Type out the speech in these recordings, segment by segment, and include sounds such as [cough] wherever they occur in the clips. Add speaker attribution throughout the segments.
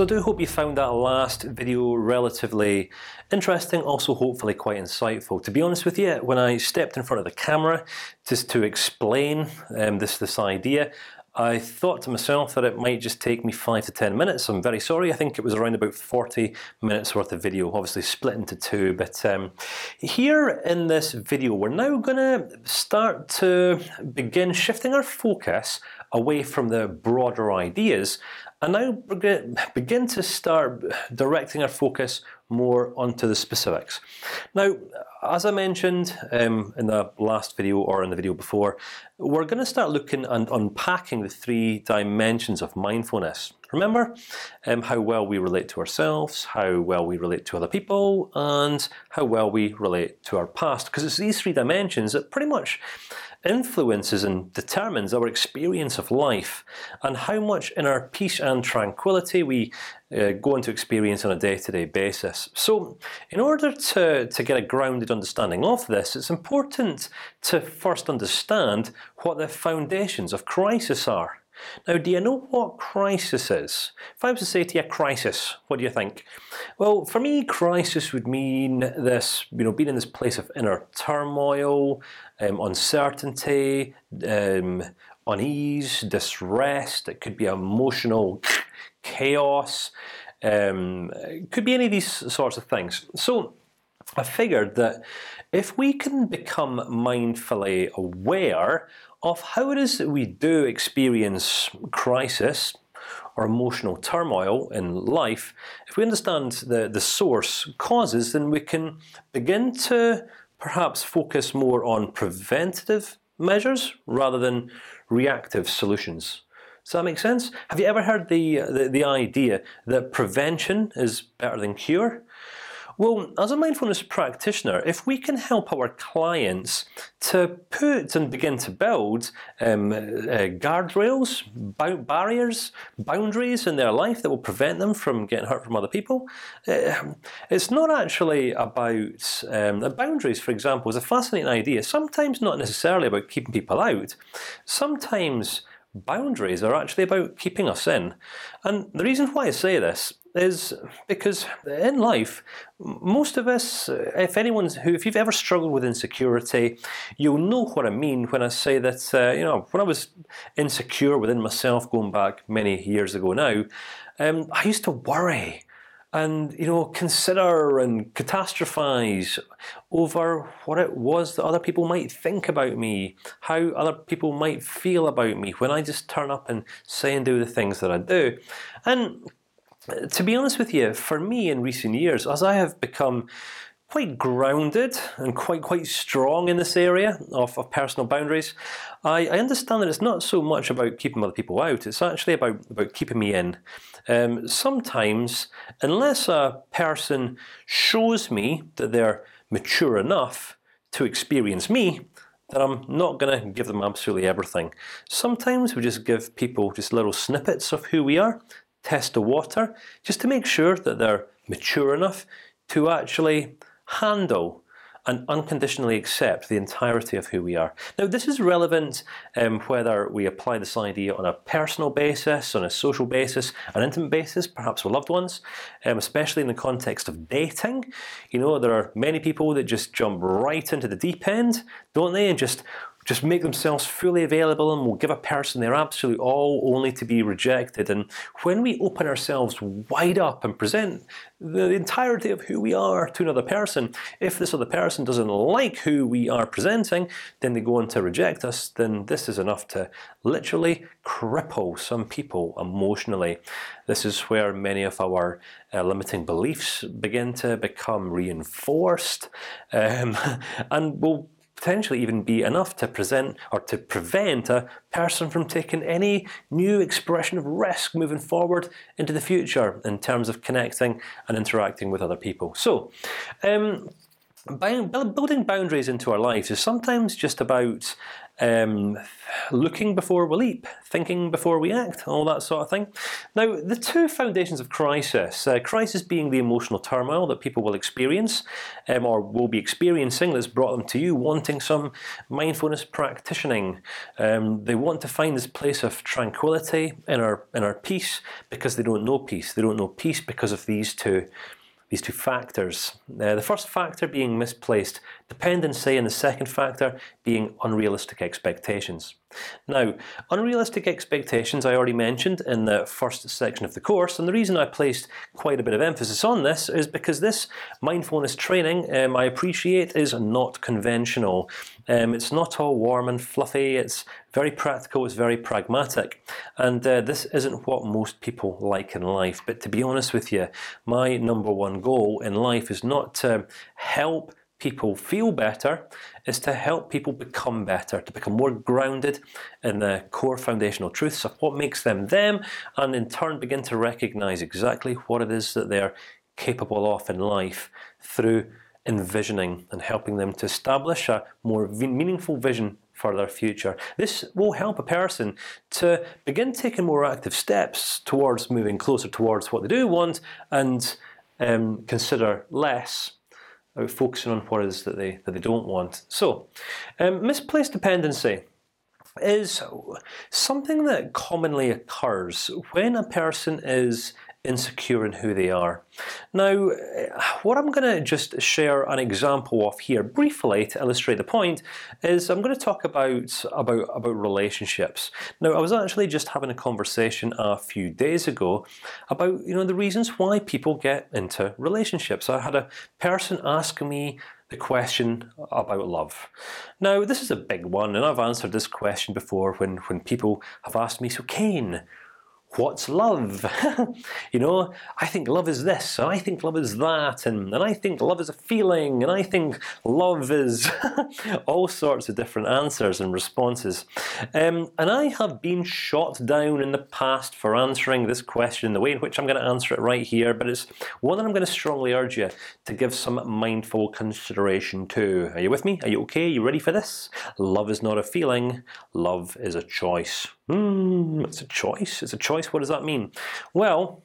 Speaker 1: So I do hope you found that last video relatively interesting, also hopefully quite insightful. To be honest with you, when I stepped in front of the camera just to explain um, this this idea, I thought to myself that it might just take me five to ten minutes. I'm very sorry. I think it was around about 40 minutes worth of video, obviously split into two. But um, here in this video, we're now going to start to begin shifting our focus away from the broader ideas and now begin to start directing our focus more onto the specifics. Now, as I mentioned um, in the last video or in the video before, we're going to start looking and unpacking the three dimensions of mindfulness. Remember um, how well we relate to ourselves, how well we relate to other people, and how well we relate to our past. Because it's these three dimensions that pretty much influences and determines our experience of life, and how much inner peace and tranquility we uh, go into experience on a day-to-day -day basis. So, in order to to get a grounded understanding of this, it's important to first understand what the foundations of crisis are. Now, do you know what crisis is? If I was to say to you, crisis, what do you think? Well, for me, crisis would mean this, you know, being in this place of inner turmoil, um, uncertainty, um, unease, distress. It could be emotional chaos. Um, it could be any of these sorts of things. So, I figured that if we can become mindfully aware of how it is that we do experience crisis or emotional turmoil in life, if we understand the the source causes, then we can begin to perhaps focus more on preventative measures rather than reactive solutions. Does that make sense? Have you ever heard the the, the idea that prevention is better than cure? Well, as a mindfulness practitioner, if we can help our clients to put and begin to build um, uh, guardrails, barriers, boundaries in their life that will prevent them from getting hurt from other people, uh, it's not actually about um, boundaries. For example, is a fascinating idea. Sometimes not necessarily about keeping people out. Sometimes boundaries are actually about keeping us in. And the reason why I say this is because in life, most of us, if anyone's who, if you've ever struggled with insecurity, you'll know what I mean when I say that. Uh, you know, when I was insecure within myself, going back many years ago now, um, I used to worry and you know consider and catastrophize over what it was that other people might think about me, how other people might feel about me when I just turn up and say and do the things that I do, and to be honest with you, for me in recent years, as I have become quite grounded and quite quite strong in this area of, of personal boundaries. I, I, understand that it's not so much about keeping other people out; it's actually about about keeping me in. Um, sometimes, unless a person shows me that they're mature enough to experience me, that I'm not going to give them absolutely everything. Sometimes we just give people just little snippets of who we are, test the water, just to make sure that they're mature enough to actually handle and unconditionally accept the entirety of who we are. Now, this is relevant um, whether we apply this idea on a personal basis, on a social basis, an intimate basis, perhaps with loved ones, um, especially in the context of dating. You know, there are many people that just jump right into the deep end, don't they, and just just make themselves fully available and will give a person their absolute all, only to be rejected. And when we open ourselves wide up and present the entirety of who we are to another person, if this other person doesn't like who we are presenting, then they go on to reject us. Then this is enough to literally cripple some people emotionally. This is where many of our uh, limiting beliefs begin to become reinforced, um, [laughs] and will potentially even be enough to present or to prevent a person from taking any new expression of risk moving forward into the future in terms of connecting and interacting with other people. So. Um, building boundaries into our lives is sometimes just about um, looking before we leap, thinking before we act, all that sort of thing. Now, the two foundations of crisis: uh, crisis being the emotional turmoil that people will experience, um, or will be experiencing, that's brought them to you, wanting some mindfulness practicing. Um, they want to find this place of tranquility in our in our peace because they don't know peace. They don't know peace because of these two these two factors. Uh, the first factor being misplaced dependency, and the second factor being unrealistic expectations. Now, unrealistic expectations I already mentioned in the first section of the course, and the reason I placed quite a bit of emphasis on this is because this mindfulness training um, I appreciate is not conventional. Um, it's not all warm and fluffy. It's very practical. It's very pragmatic, and uh, this isn't what most people like in life. But to be honest with you, my number one goal in life is not to help people feel better is to help people become better, to become more grounded in the core foundational truths of what makes them them, and in turn begin to recognize exactly what it is that they're capable of in life through envisioning and helping them to establish a more meaningful vision for their future. This will help a person to begin taking more active steps towards moving closer towards what they do want, and um, consider less about focusing on what it is that they that they don't want. So, um, misplaced dependency is something that commonly occurs when a person is insecure in who they are. Now, what I'm going to just share an example of here briefly to illustrate the point is I'm going to talk about about about relationships. Now, I was actually just having a conversation a few days ago about you know the reasons why people get into relationships. I had a person ask me the question about love. Now, this is a big one, and I've answered this question before when when people have asked me, "So, Kane, what's love? [laughs] you know, I think love is this, and I think love is that, and and I think love is a feeling, and I think love is [laughs] all sorts of different answers and responses. Um, and I have been shot down in the past for answering this question the way in which I'm going to answer it right here. But it's one that I'm going to strongly urge you to give some mindful consideration to. Are you with me? Are you okay? Are you ready for this? Love is not a feeling. Love is a choice. Hmm, it's a choice. It's a choice. What does that mean? Well.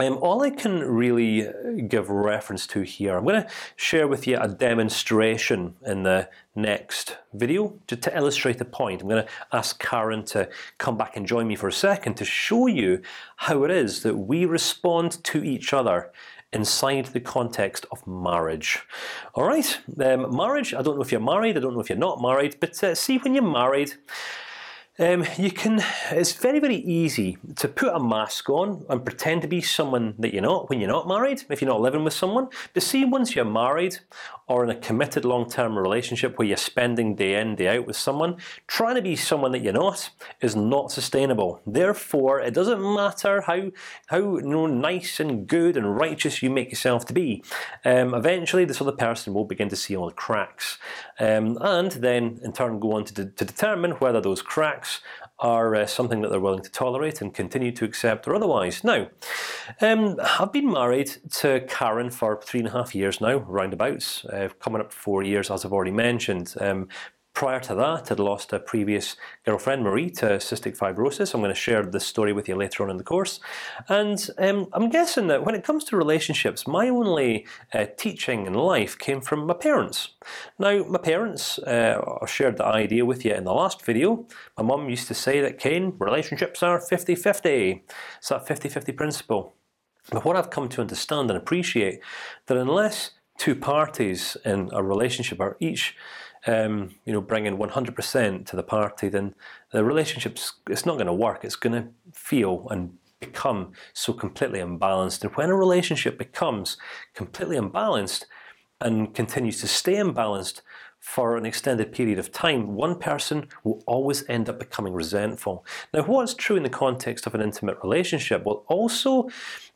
Speaker 1: Um, all I can really give reference to here, I'm going to share with you a demonstration in the next video to, to illustrate the point. I'm going to ask Karen to come back and join me for a second to show you how it is that we respond to each other inside the context of marriage. All right, um, marriage. I don't know if you're married. I don't know if you're not married. But uh, see, when you're married. Um, you can. It's very, very easy to put a mask on and pretend to be someone that you're not when you're not married. If you're not living with someone, but see, once you're married or in a committed long-term relationship where you're spending day in, day out with someone, trying to be someone that you're not is not sustainable. Therefore, it doesn't matter how how you know, nice and good and righteous you make yourself to be. Um, eventually, this other person will begin to see all the cracks, um, and then in turn go on to, de to determine whether those cracks are uh, something that they're willing to tolerate and continue to accept, or otherwise. Now, um, I've been married to Karen for three and a half years now, roundabouts, uh, coming up four years, as I've already mentioned. Um, Prior to that, I'd lost a previous girlfriend, Marie, to cystic fibrosis. I'm going to share this story with you later on in the course, and um, I'm guessing that when it comes to relationships, my only uh, teaching in life came from my parents. Now, my parents, uh, I shared the idea with you in the last video. My mum used to say that Kane, relationships are 50-50. It's that 50-50 principle. But what I've come to understand and appreciate that unless two parties in a relationship are each um, you know, bringing 100% to the party, then the relationship's it's not going to work. It's going to feel and become so completely imbalanced. And when a relationship becomes completely imbalanced and continues to stay imbalanced for an extended period of time, one person will always end up becoming resentful. Now, what's true in the context of an intimate relationship will also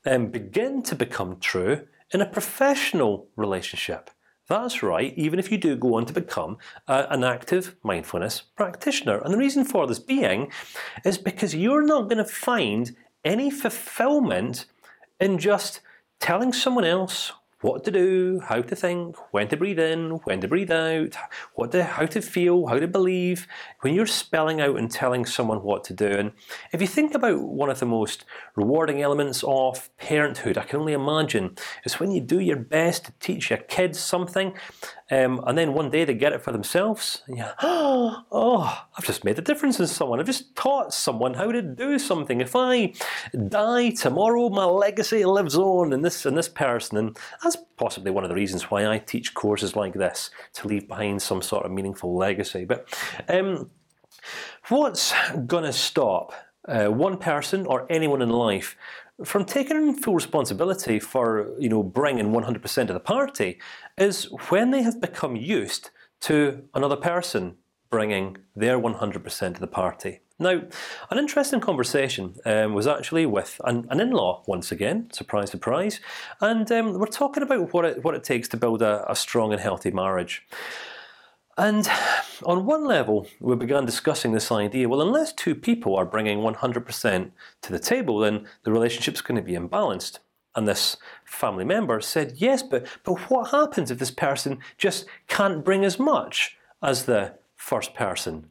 Speaker 1: um, begin to become true in a professional relationship. That's right. Even if you do go on to become uh, an active mindfulness practitioner, and the reason for this being is because you're not going to find any fulfillment in just telling someone else what to do, how to think, when to breathe in, when to breathe out, what to, how to feel, how to believe. When you're spelling out and telling someone what to do, and if you think about one of the most rewarding elements of parenthood, I can only imagine, is when you do your best to teach your kids something, um, and then one day they get it for themselves, and you, [gasps] oh, I've just made a difference in someone. I've just taught someone how to do something. If I die tomorrow, my legacy lives on in this in this person, and that's possibly one of the reasons why I teach courses like this to leave behind some sort of meaningful legacy. But um, what's going to stop uh, one person or anyone in life from taking full responsibility for you know bringing 100% of the party is when they have become used to another person bringing their 100% of the party. Now, an interesting conversation um, was actually with an, an in-law once again. Surprise, surprise! And um, we're talking about what it what it takes to build a, a strong and healthy marriage. And on one level, we began discussing this idea. Well, unless two people are bringing 100% to the table, then the relationship's going to be imbalanced. And this family member said, "Yes, but but what happens if this person just can't bring as much as the first person?"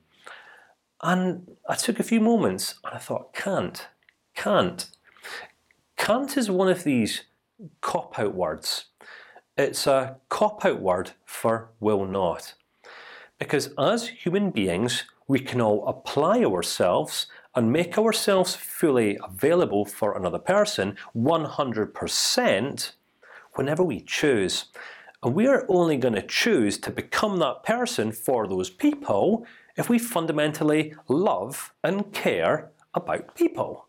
Speaker 1: And I took a few moments and I thought, "Can't, can't, can't is one of these cop-out words. It's a cop-out word for will not." Because as human beings, we can all apply ourselves and make ourselves fully available for another person 100% whenever we choose. And we are only going to choose to become that person for those people if we fundamentally love and care about people.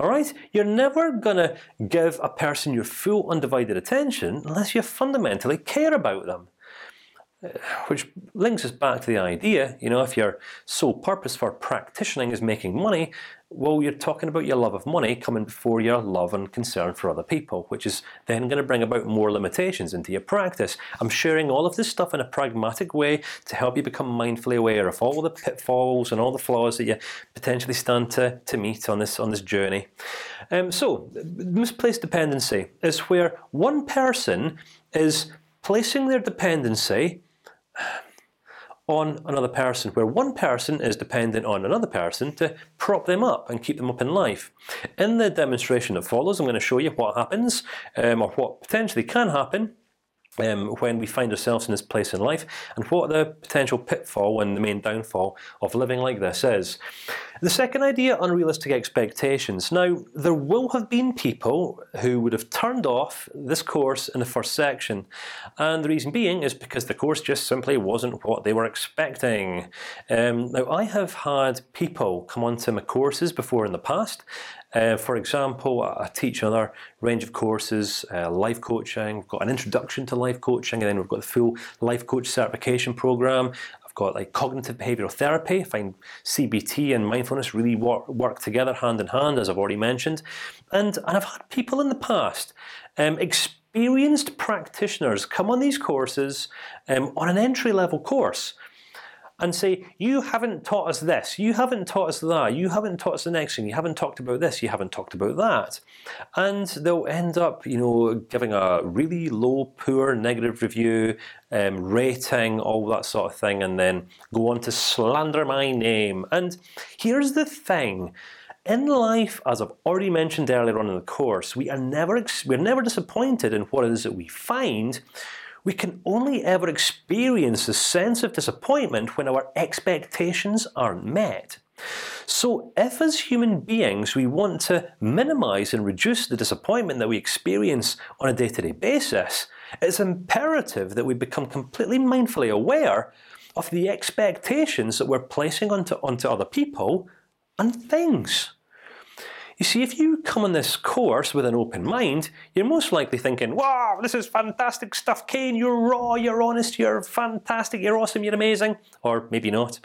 Speaker 1: All right, you're never gonna give a person your full undivided attention unless you fundamentally care about them which links us back to the idea. You know, if your sole purpose for practicing is making money, well, you're talking about your love of money coming before your love and concern for other people, which is then going to bring about more limitations into your practice. I'm sharing all of this stuff in a pragmatic way to help you become mindfully aware of all the pitfalls and all the flaws that you potentially stand to to meet on this on this journey. Um, so, misplaced dependency is where one person is placing their dependency on another person, where one person is dependent on another person to prop them up and keep them up in life. In the demonstration that follows, I'm going to show you what happens, um, or what potentially can happen um, when we find ourselves in this place in life, and what the potential pitfall and the main downfall of living like this is. The second idea, unrealistic expectations. Now, there will have been people who would have turned off this course in the first section, and the reason being is because the course just simply wasn't what they were expecting. Um, now, I have had people come onto my courses before in the past, uh, for example, I teach another range of courses, uh, life coaching. We've got an introduction to life coaching, and then we've got the full life coach certification program. I've got like cognitive behavioral therapy. I find CBT and mindfulness really work, work together hand in hand, as I've already mentioned. And and I've had people in the past. Um, experienced practitioners come on these courses um, on an entry level course and say, "You haven't taught us this. You haven't taught us that. You haven't taught us the next thing. You haven't talked about this. You haven't talked about that," and they'll end up, you know, giving a really low, poor, negative review, um, rating, all that sort of thing, and then go on to slander my name. And here's the thing. In life, as I've already mentioned earlier on in the course, we are never we're never disappointed in what it is that we find we can only ever experience a sense of disappointment when our expectations aren't met. So, if as human beings we want to minimize and reduce the disappointment that we experience on a day-to-day -day basis, it's imperative that we become completely mindfully aware of the expectations that we're placing onto onto other people and things. You see, if you come on this course with an open mind, you're most likely thinking, "Wow, this is fantastic stuff, Kane. You're raw, you're honest, you're fantastic, you're awesome, you're amazing." Or maybe not.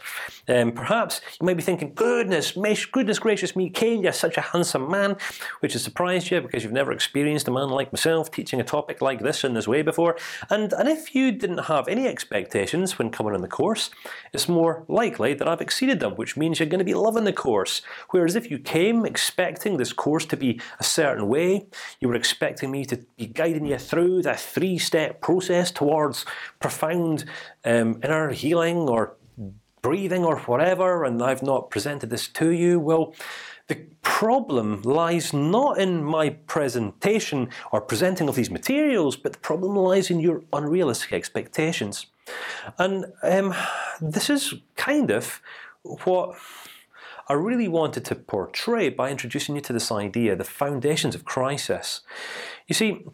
Speaker 1: Um, perhaps you might be thinking, "Goodness, goodness gracious me, Kane, you're such a handsome man," which has surprised you because you've never experienced a man like myself teaching a topic like this in this way before. And and if you didn't have any expectations when coming on the course, it's more likely that I've exceeded them, which means you're going to be loving the course. Whereas if you came expecting expecting this course to be a certain way. You were expecting me to be guiding you through that three-step process towards profound um, inner healing or breathing or whatever, and I've not presented this to you. Well. The problem lies not in my presentation or presenting of these materials, but the problem lies in your unrealistic expectations. And um, this is kind of what I really wanted to portray by introducing you to this idea, the foundations of crisis. You see,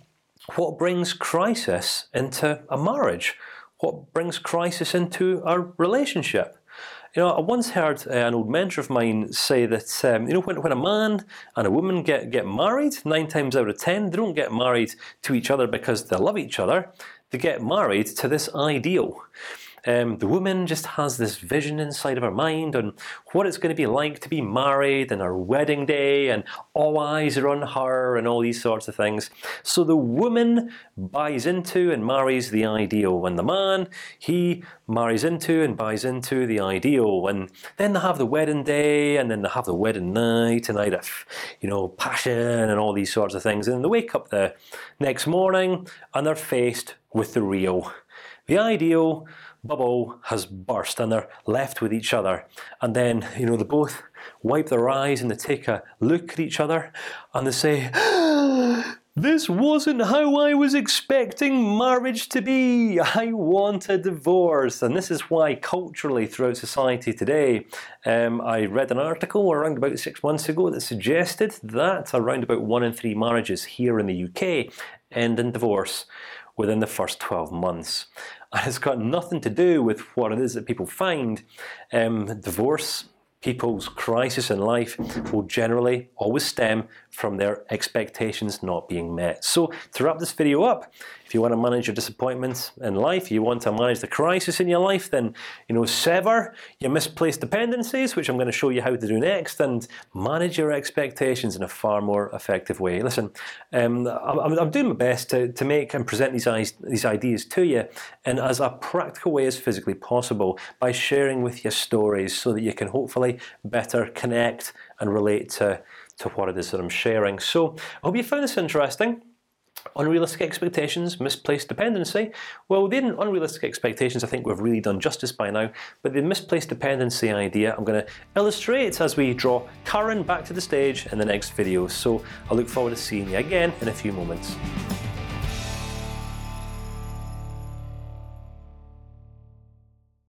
Speaker 1: what brings crisis into a marriage? What brings crisis into a relationship? You know, I once heard uh, an old mentor of mine say that um, you know when when a man and a woman get get married, nine times out of ten they don't get married to each other because they love each other. They get married to this ideal. Um, the woman just has this vision inside of her mind on what it's going to be like to be married and her wedding day, and all eyes are on her, and all these sorts of things. So the woman buys into and marries the ideal, and the man he marries into and buys into the ideal, and then they have the wedding day, and then they have the wedding night, a night of, you know, passion and all these sorts of things, and they wake up the next morning and they're faced with the real, the ideal bubble has burst and they're left with each other. And then you know they both wipe their eyes and they take a look at each other and they say. [gasps] This wasn't how I was expecting marriage to be. I want a divorce, and this is why culturally throughout society today, um, I read an article around about six months ago that suggested that around about one in three marriages here in the UK end in divorce within the first 12 months. [laughs] And it's got nothing to do with what it is that people find. Um, divorce, people's crisis in life, will generally always stem from their expectations not being met. So to wrap this video up, if you want to manage your disappointments in life, you want to manage the crisis in your life, then you know sever your misplaced dependencies, which I'm going to show you how to do next, and manage your expectations in a far more effective way. Listen, um, I'm, I'm, doing my best to, to make and present these these ideas to you in as a practical way as physically possible by sharing with you stories, so that you can hopefully better connect and relate to to what it is that I'm sharing. So I hope you found this interesting. Unrealistic expectations, misplaced dependency. Well, the unrealistic expectations, I think we've really done justice by now. But the misplaced dependency idea, I'm going to illustrate as we draw Karen back to the stage in the next video. So I look forward to seeing you again in a few moments.